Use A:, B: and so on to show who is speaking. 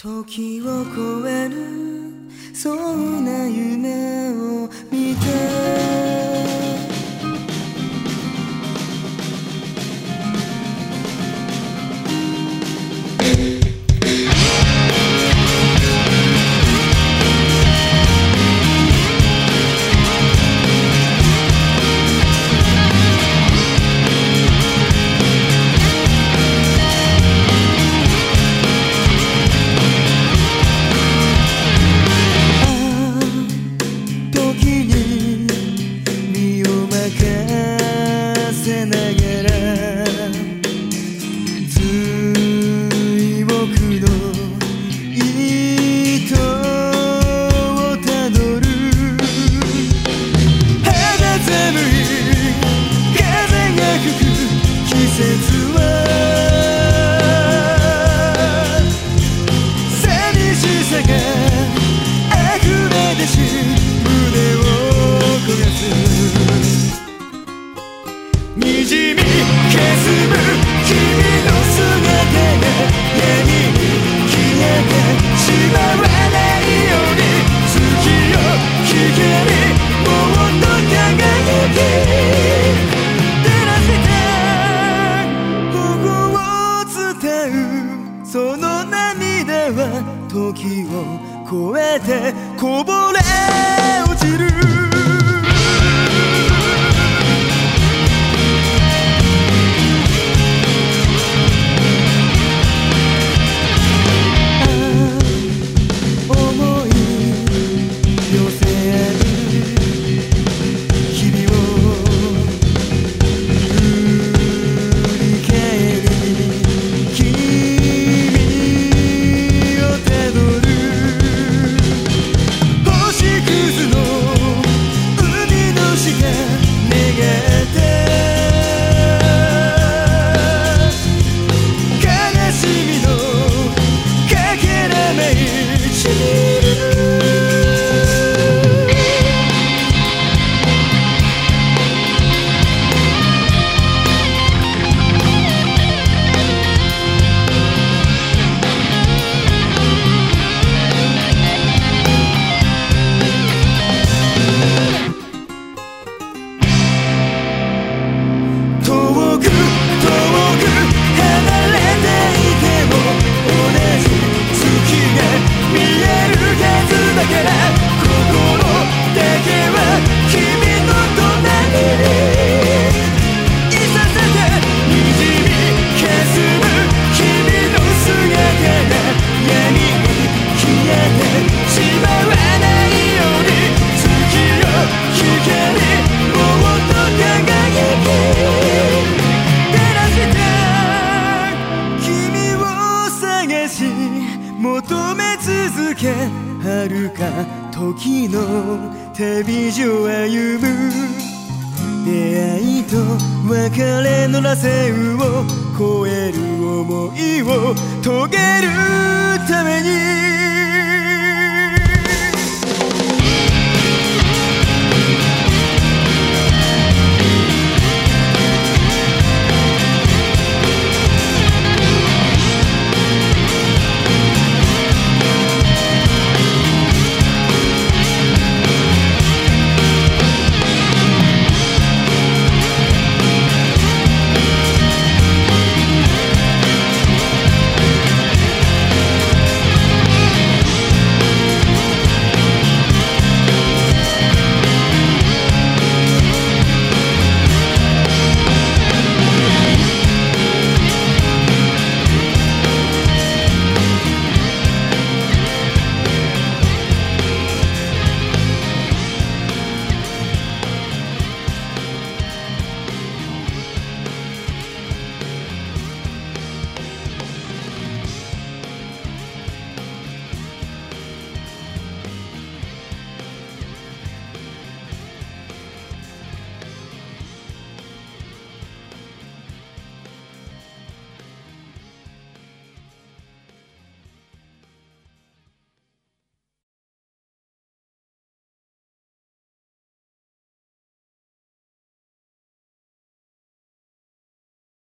A: 時を超えるそんな夢を見て。めてこぼれ落ちるし求め続け遥か時の旅路歩む。出会いと別れの螺旋を超える想いを遂げるために。